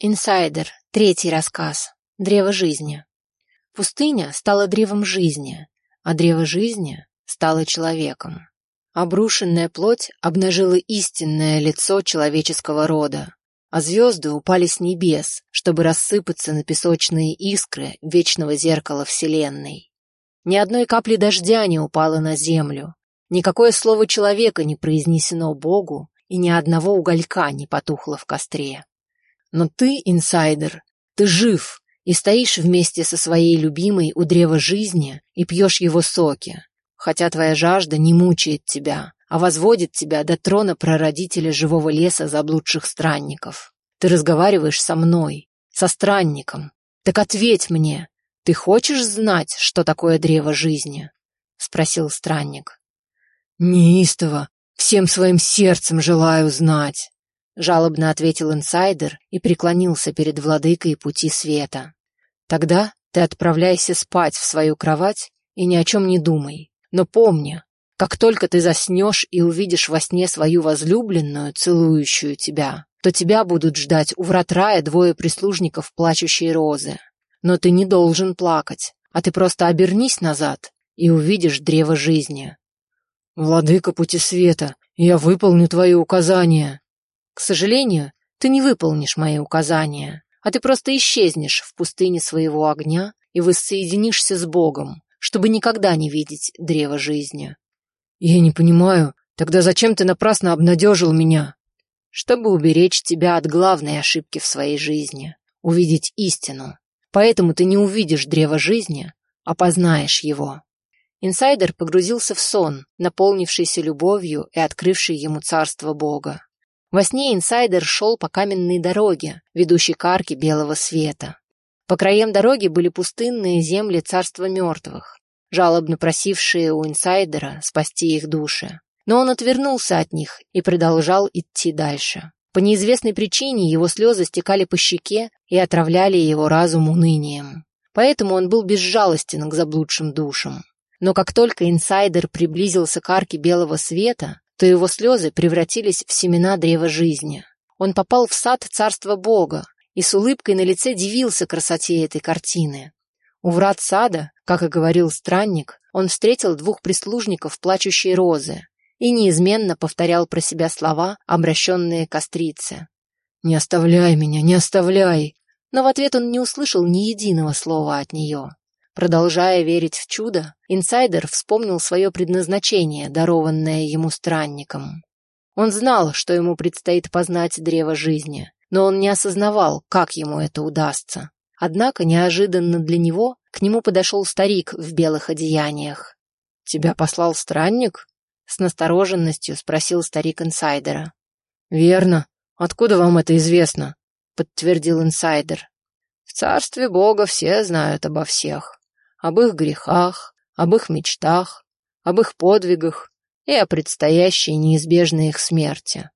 Инсайдер. Третий рассказ. Древо жизни. Пустыня стала древом жизни, а древо жизни стало человеком. Обрушенная плоть обнажила истинное лицо человеческого рода, а звезды упали с небес, чтобы рассыпаться на песочные искры вечного зеркала Вселенной. Ни одной капли дождя не упало на землю, никакое слово человека не произнесено Богу, и ни одного уголька не потухло в костре. Но ты, инсайдер, ты жив и стоишь вместе со своей любимой у древа жизни и пьешь его соки, хотя твоя жажда не мучает тебя, а возводит тебя до трона прародителя живого леса заблудших странников. Ты разговариваешь со мной, со странником. Так ответь мне, ты хочешь знать, что такое древо жизни? Спросил странник. Неистово, всем своим сердцем желаю знать. Жалобно ответил инсайдер и преклонился перед владыкой пути света. Тогда ты отправляйся спать в свою кровать и ни о чем не думай. Но помни, как только ты заснешь и увидишь во сне свою возлюбленную, целующую тебя, то тебя будут ждать у врат рая двое прислужников плачущей розы. Но ты не должен плакать, а ты просто обернись назад и увидишь древо жизни. «Владыка пути света, я выполню твои указания», к сожалению, ты не выполнишь мои указания, а ты просто исчезнешь в пустыне своего огня и воссоединишься с Богом, чтобы никогда не видеть древо жизни. Я не понимаю, тогда зачем ты напрасно обнадежил меня? Чтобы уберечь тебя от главной ошибки в своей жизни, увидеть истину. Поэтому ты не увидишь древо жизни, а познаешь его. Инсайдер погрузился в сон, наполнившийся любовью и открывший ему царство Бога. Во сне инсайдер шел по каменной дороге, ведущей к арке белого света. По краям дороги были пустынные земли царства мертвых, жалобно просившие у инсайдера спасти их души. Но он отвернулся от них и продолжал идти дальше. По неизвестной причине его слезы стекали по щеке и отравляли его разум унынием. Поэтому он был безжалостен к заблудшим душам. Но как только инсайдер приблизился к арке белого света, то его слезы превратились в семена древа жизни. Он попал в сад царства Бога и с улыбкой на лице дивился красоте этой картины. У врат сада, как и говорил странник, он встретил двух прислужников плачущей розы и неизменно повторял про себя слова, обращенные к острице. «Не оставляй меня, не оставляй!» Но в ответ он не услышал ни единого слова от нее. Продолжая верить в чудо, инсайдер вспомнил свое предназначение, дарованное ему странником. Он знал, что ему предстоит познать древо жизни, но он не осознавал, как ему это удастся. Однако, неожиданно для него, к нему подошел старик в белых одеяниях. «Тебя послал странник?» — с настороженностью спросил старик инсайдера. «Верно. Откуда вам это известно?» — подтвердил инсайдер. «В царстве Бога все знают обо всех об их грехах, об их мечтах, об их подвигах и о предстоящей неизбежной их смерти.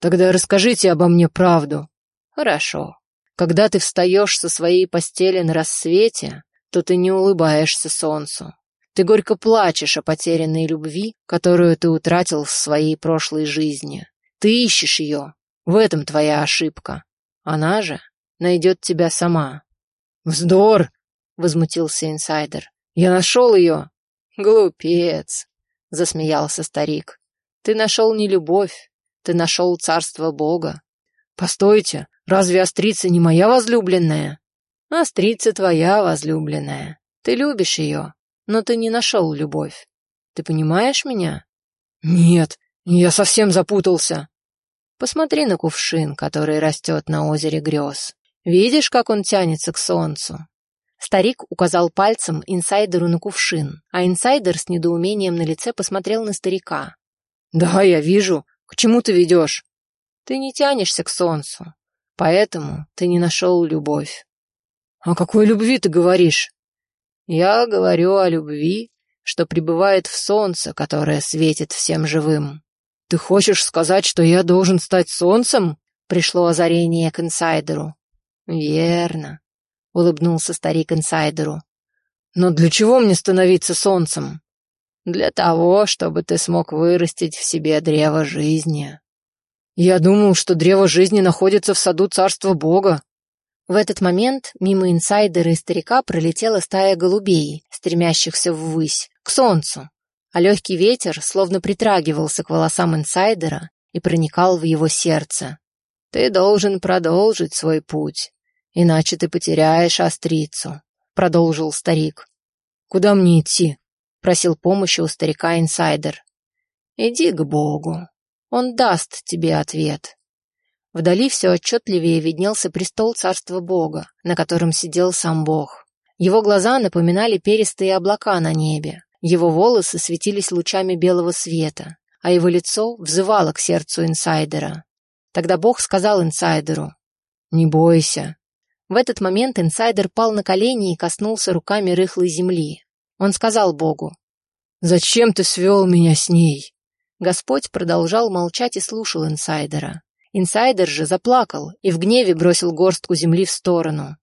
Тогда расскажите обо мне правду. Хорошо. Когда ты встаешь со своей постели на рассвете, то ты не улыбаешься солнцу. Ты горько плачешь о потерянной любви, которую ты утратил в своей прошлой жизни. Ты ищешь ее. В этом твоя ошибка. Она же найдет тебя сама. «Вздор!» — возмутился инсайдер. «Я нашел ее!» «Глупец!» — засмеялся старик. «Ты нашел не любовь, ты нашел царство Бога». «Постойте, разве Острица не моя возлюбленная?» «Острица твоя возлюбленная. Ты любишь ее, но ты не нашел любовь. Ты понимаешь меня?» «Нет, я совсем запутался». «Посмотри на кувшин, который растет на озере грез. Видишь, как он тянется к солнцу? Старик указал пальцем инсайдеру на кувшин, а инсайдер с недоумением на лице посмотрел на старика. «Да, я вижу. К чему ты ведешь?» «Ты не тянешься к солнцу, поэтому ты не нашел любовь». «О какой любви ты говоришь?» «Я говорю о любви, что пребывает в солнце, которое светит всем живым». «Ты хочешь сказать, что я должен стать солнцем?» Пришло озарение к инсайдеру. «Верно улыбнулся старик инсайдеру. «Но для чего мне становиться солнцем?» «Для того, чтобы ты смог вырастить в себе древо жизни». «Я думал, что древо жизни находится в саду царства Бога». В этот момент мимо инсайдера и старика пролетела стая голубей, стремящихся ввысь, к солнцу, а легкий ветер словно притрагивался к волосам инсайдера и проникал в его сердце. «Ты должен продолжить свой путь, иначе ты потеряешь острицу», — продолжил старик. «Куда мне идти?» — просил помощи у старика инсайдер. «Иди к Богу, он даст тебе ответ». Вдали все отчетливее виднелся престол царства Бога, на котором сидел сам Бог. Его глаза напоминали перистые облака на небе, его волосы светились лучами белого света, а его лицо взывало к сердцу инсайдера. Тогда Бог сказал инсайдеру «Не бойся». В этот момент инсайдер пал на колени и коснулся руками рыхлой земли. Он сказал Богу «Зачем ты свел меня с ней?» Господь продолжал молчать и слушал инсайдера. Инсайдер же заплакал и в гневе бросил горстку земли в сторону.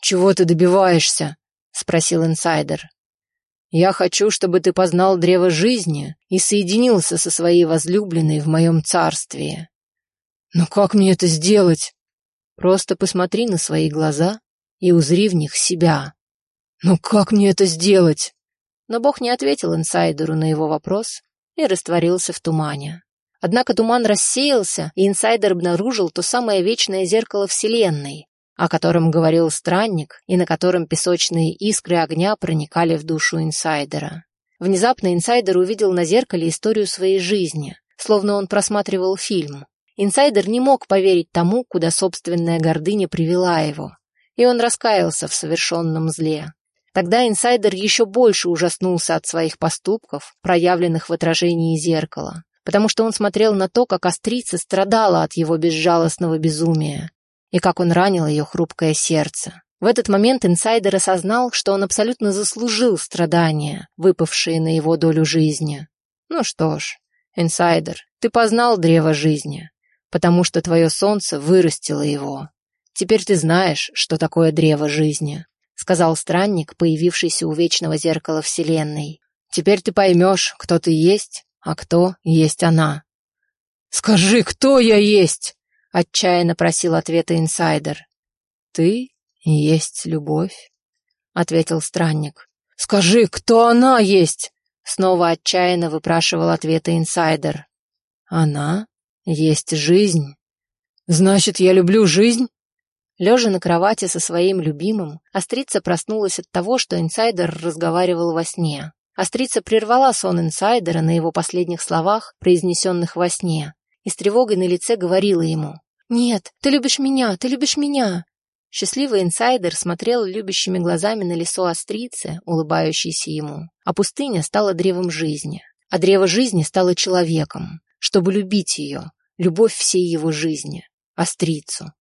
«Чего ты добиваешься?» — спросил инсайдер. «Я хочу, чтобы ты познал древо жизни и соединился со своей возлюбленной в моем царстве». «Но как мне это сделать?» «Просто посмотри на свои глаза и узри в них себя». «Но как мне это сделать?» Но Бог не ответил инсайдеру на его вопрос и растворился в тумане. Однако туман рассеялся, и инсайдер обнаружил то самое вечное зеркало Вселенной, о котором говорил странник и на котором песочные искры огня проникали в душу инсайдера. Внезапно инсайдер увидел на зеркале историю своей жизни, словно он просматривал фильм. Инсайдер не мог поверить тому, куда собственная гордыня привела его, и он раскаялся в совершенном зле. Тогда инсайдер еще больше ужаснулся от своих поступков, проявленных в отражении зеркала потому что он смотрел на то, как Острица страдала от его безжалостного безумия и как он ранил ее хрупкое сердце. В этот момент инсайдер осознал, что он абсолютно заслужил страдания, выпавшие на его долю жизни. Ну что ж, инсайдер, ты познал древо жизни, потому что твое солнце вырастило его. Теперь ты знаешь, что такое древо жизни, сказал странник, появившийся у вечного зеркала Вселенной. Теперь ты поймешь, кто ты есть а кто есть она. «Скажи, кто я есть?» — отчаянно просил ответа инсайдер. «Ты есть любовь», — ответил странник. «Скажи, кто она есть?» — снова отчаянно выпрашивал ответа инсайдер. «Она есть жизнь». «Значит, я люблю жизнь?» Лежа на кровати со своим любимым, Острица проснулась от того, что инсайдер разговаривал во сне. Острица прервала сон инсайдера на его последних словах, произнесенных во сне, и с тревогой на лице говорила ему «Нет, ты любишь меня, ты любишь меня!» Счастливый инсайдер смотрел любящими глазами на лесо Острицы, улыбающейся ему, а пустыня стала древом жизни, а древо жизни стало человеком, чтобы любить ее, любовь всей его жизни, Острицу.